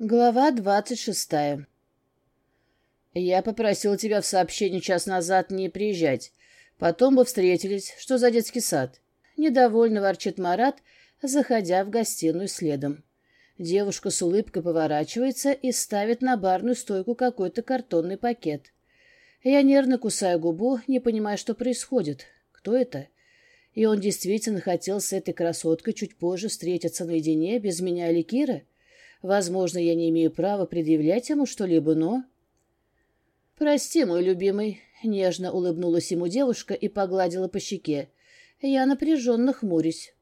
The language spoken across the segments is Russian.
Глава двадцать шестая. Я попросил тебя в сообщении час назад не приезжать. Потом бы встретились. Что за детский сад? Недовольно ворчит Марат, заходя в гостиную следом. Девушка с улыбкой поворачивается и ставит на барную стойку какой-то картонный пакет. Я нервно кусаю губу, не понимая, что происходит. Кто это? И он действительно хотел с этой красоткой чуть позже встретиться наедине, без меня или Киры? — Возможно, я не имею права предъявлять ему что-либо, но... «Прости, мой любимый», — нежно улыбнулась ему девушка и погладила по щеке. Я напряженно хмурюсь.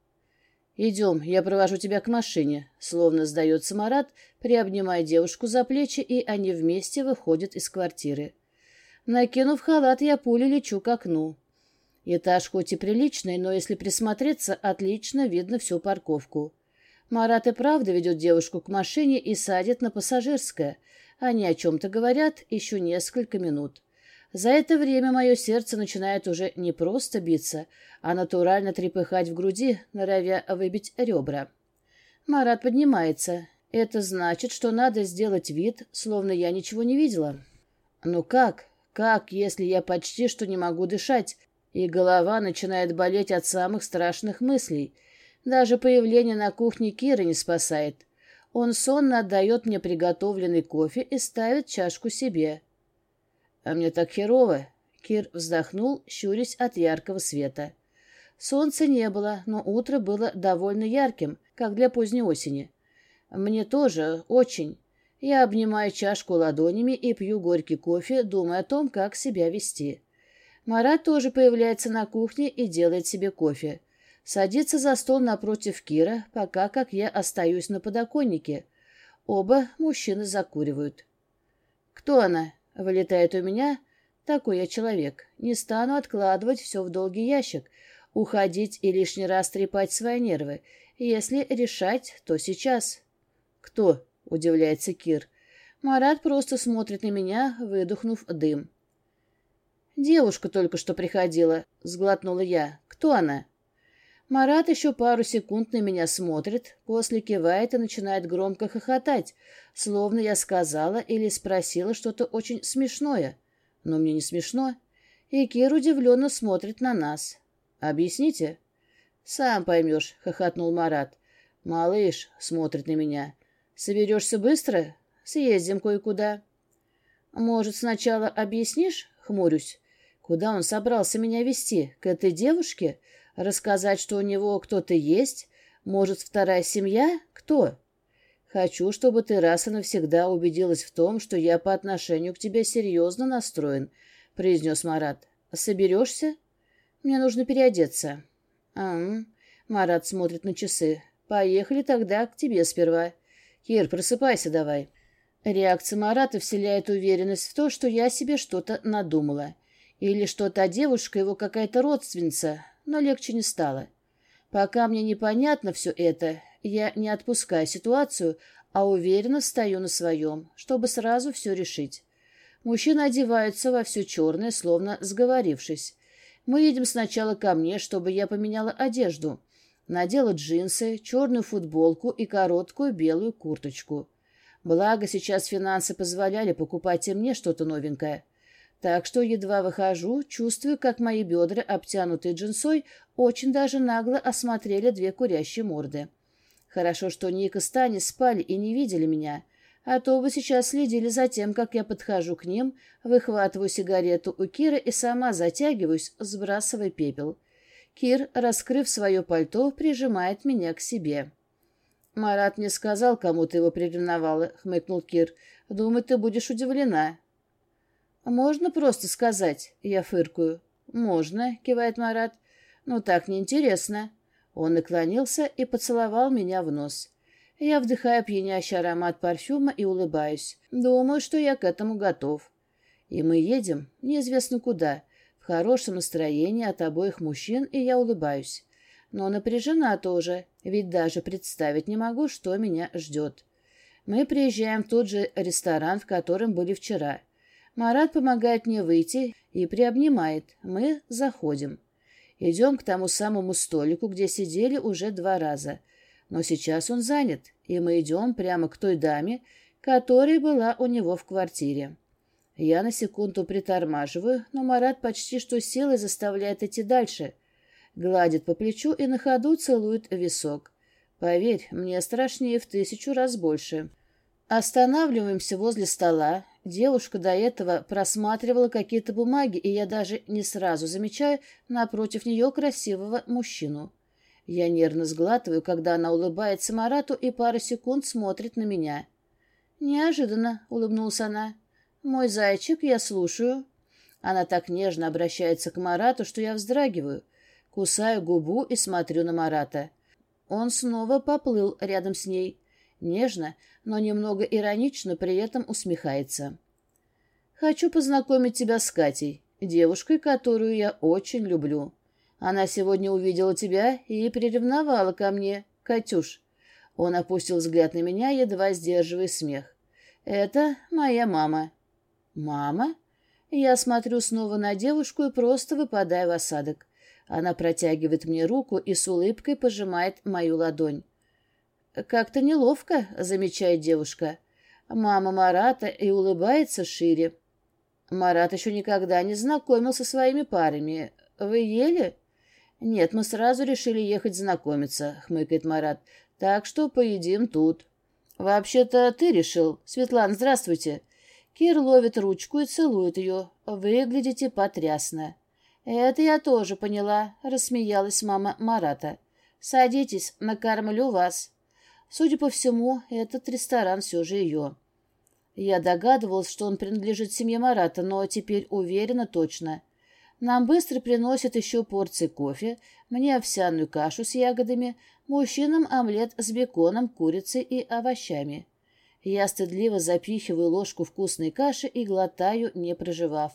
«Идем, я провожу тебя к машине», — словно сдается Марат, приобнимая девушку за плечи, и они вместе выходят из квартиры. Накинув халат, я пулей лечу к окну. Этаж хоть и приличный, но если присмотреться, отлично видно всю парковку. Марат и правда ведет девушку к машине и садит на пассажирское. Они о чем-то говорят еще несколько минут. За это время мое сердце начинает уже не просто биться, а натурально трепыхать в груди, норовя выбить ребра. Марат поднимается. Это значит, что надо сделать вид, словно я ничего не видела. Ну как? Как, если я почти что не могу дышать, и голова начинает болеть от самых страшных мыслей — даже появление на кухне Киры не спасает. Он сонно отдает мне приготовленный кофе и ставит чашку себе. А мне так херово. Кир вздохнул, щурясь от яркого света. Солнца не было, но утро было довольно ярким, как для поздней осени. Мне тоже очень. Я обнимаю чашку ладонями и пью горький кофе, думая о том, как себя вести. Марат тоже появляется на кухне и делает себе кофе. Садится за стол напротив Кира, пока как я остаюсь на подоконнике. Оба мужчины закуривают. «Кто она?» — вылетает у меня. Такой я человек. Не стану откладывать все в долгий ящик, уходить и лишний раз трепать свои нервы. Если решать, то сейчас. «Кто?» — удивляется Кир. Марат просто смотрит на меня, выдохнув дым. «Девушка только что приходила», — сглотнула я. «Кто она?» Марат еще пару секунд на меня смотрит, после кивает и начинает громко хохотать, словно я сказала или спросила что-то очень смешное. Но мне не смешно. И Кир удивленно смотрит на нас. «Объясните?» «Сам поймешь», — хохотнул Марат. «Малыш», — смотрит на меня. «Соберешься быстро? Съездим кое-куда». «Может, сначала объяснишь?» — хмурюсь. «Куда он собрался меня вести? К этой девушке?» Рассказать, что у него кто-то есть? Может, вторая семья? Кто? Хочу, чтобы ты раз и навсегда убедилась в том, что я по отношению к тебе серьезно настроен, — произнес Марат. Соберешься? Мне нужно переодеться. А, Марат смотрит на часы. Поехали тогда к тебе сперва. Кир, просыпайся давай. Реакция Марата вселяет уверенность в то, что я себе что-то надумала. Или что та девушка его какая-то родственница, но легче не стало. Пока мне непонятно все это, я не отпускаю ситуацию, а уверенно стою на своем, чтобы сразу все решить. Мужчины одеваются во все черное, словно сговорившись. Мы едем сначала ко мне, чтобы я поменяла одежду. Надела джинсы, черную футболку и короткую белую курточку. Благо, сейчас финансы позволяли покупать и мне что-то новенькое. Так что едва выхожу, чувствую, как мои бедра, обтянутые джинсой, очень даже нагло осмотрели две курящие морды. Хорошо, что Ник и Стани спали и не видели меня, а то бы сейчас следили за тем, как я подхожу к ним, выхватываю сигарету у Кира и сама затягиваюсь, сбрасывая пепел. Кир, раскрыв свое пальто, прижимает меня к себе. «Марат мне сказал, кому ты его приревновала», — хмыкнул Кир. «Думаю, ты будешь удивлена». «Можно просто сказать?» — я фыркую. «Можно», — кивает Марат. «Ну так неинтересно». Он наклонился и поцеловал меня в нос. Я вдыхаю пьянящий аромат парфюма и улыбаюсь. Думаю, что я к этому готов. И мы едем неизвестно куда, в хорошем настроении от обоих мужчин, и я улыбаюсь. Но напряжена тоже, ведь даже представить не могу, что меня ждет. Мы приезжаем в тот же ресторан, в котором были вчера — Марат помогает мне выйти и приобнимает. Мы заходим. Идем к тому самому столику, где сидели уже два раза. Но сейчас он занят, и мы идем прямо к той даме, которая была у него в квартире. Я на секунду притормаживаю, но Марат почти что силой заставляет идти дальше. Гладит по плечу и на ходу целует висок. Поверь, мне страшнее в тысячу раз больше. Останавливаемся возле стола. Девушка до этого просматривала какие-то бумаги, и я даже не сразу замечаю напротив нее красивого мужчину. Я нервно сглатываю, когда она улыбается Марату и пару секунд смотрит на меня. «Неожиданно», — улыбнулась она. «Мой зайчик, я слушаю». Она так нежно обращается к Марату, что я вздрагиваю. Кусаю губу и смотрю на Марата. Он снова поплыл рядом с ней. Нежно, но немного иронично при этом усмехается. «Хочу познакомить тебя с Катей, девушкой, которую я очень люблю. Она сегодня увидела тебя и приревновала ко мне, Катюш». Он опустил взгляд на меня, едва сдерживая смех. «Это моя мама». «Мама?» Я смотрю снова на девушку и просто выпадаю в осадок. Она протягивает мне руку и с улыбкой пожимает мою ладонь. «Как-то неловко», — замечает девушка. Мама Марата и улыбается шире. Марат еще никогда не знакомился со своими парами. Вы ели? Нет, мы сразу решили ехать знакомиться, хмыкает Марат. Так что поедим тут. Вообще-то ты решил. Светлана, здравствуйте. Кир ловит ручку и целует ее. Выглядите потрясно. «Это я тоже поняла», — рассмеялась мама Марата. «Садитесь, накормлю вас». Судя по всему, этот ресторан все же ее. Я догадывалась, что он принадлежит семье Марата, но теперь уверена точно. Нам быстро приносят еще порции кофе, мне овсяную кашу с ягодами, мужчинам омлет с беконом, курицей и овощами. Я стыдливо запихиваю ложку вкусной каши и глотаю, не проживав.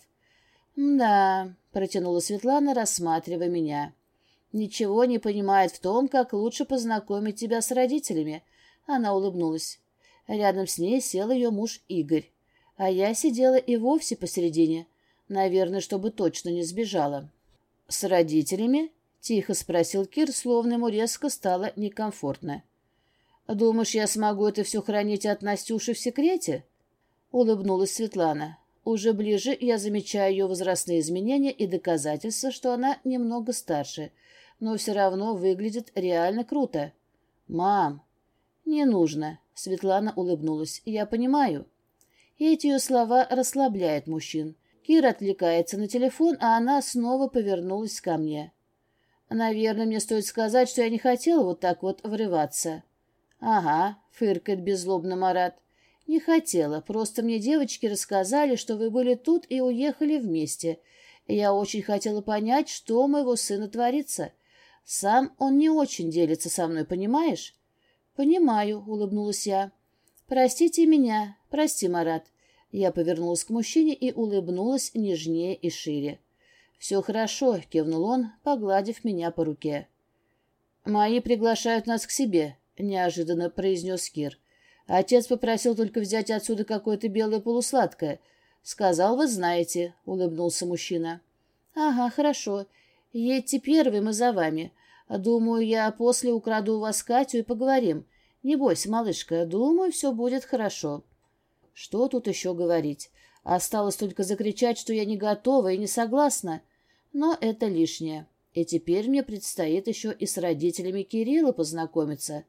«Да», — протянула Светлана, рассматривая меня. «Ничего не понимает в том, как лучше познакомить тебя с родителями». Она улыбнулась. Рядом с ней сел ее муж Игорь. А я сидела и вовсе посередине. Наверное, чтобы точно не сбежала. «С родителями?» — тихо спросил Кир, словно ему резко стало некомфортно. «Думаешь, я смогу это все хранить от Настюши в секрете?» — улыбнулась Светлана. Уже ближе я замечаю ее возрастные изменения и доказательства, что она немного старше, но все равно выглядит реально круто. «Мам!» «Не нужно», — Светлана улыбнулась. «Я понимаю». Эти ее слова расслабляют мужчин. Кира отвлекается на телефон, а она снова повернулась ко мне. «Наверное, мне стоит сказать, что я не хотела вот так вот врываться». «Ага», — фыркает беззлобно Марат. «Не хотела. Просто мне девочки рассказали, что вы были тут и уехали вместе. Я очень хотела понять, что у моего сына творится. Сам он не очень делится со мной, понимаешь?» «Понимаю», — улыбнулась я. «Простите меня. Прости, Марат». Я повернулась к мужчине и улыбнулась нежнее и шире. «Все хорошо», — кивнул он, погладив меня по руке. «Мои приглашают нас к себе», — неожиданно произнес Кир. Отец попросил только взять отсюда какое-то белое полусладкое. Сказал, вы знаете, — улыбнулся мужчина. Ага, хорошо. Едьте первым и за вами. Думаю, я после украду у вас Катю и поговорим. Не бойся, малышка, думаю, все будет хорошо. Что тут еще говорить? Осталось только закричать, что я не готова и не согласна. Но это лишнее. И теперь мне предстоит еще и с родителями Кирилла познакомиться.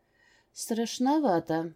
Страшновато.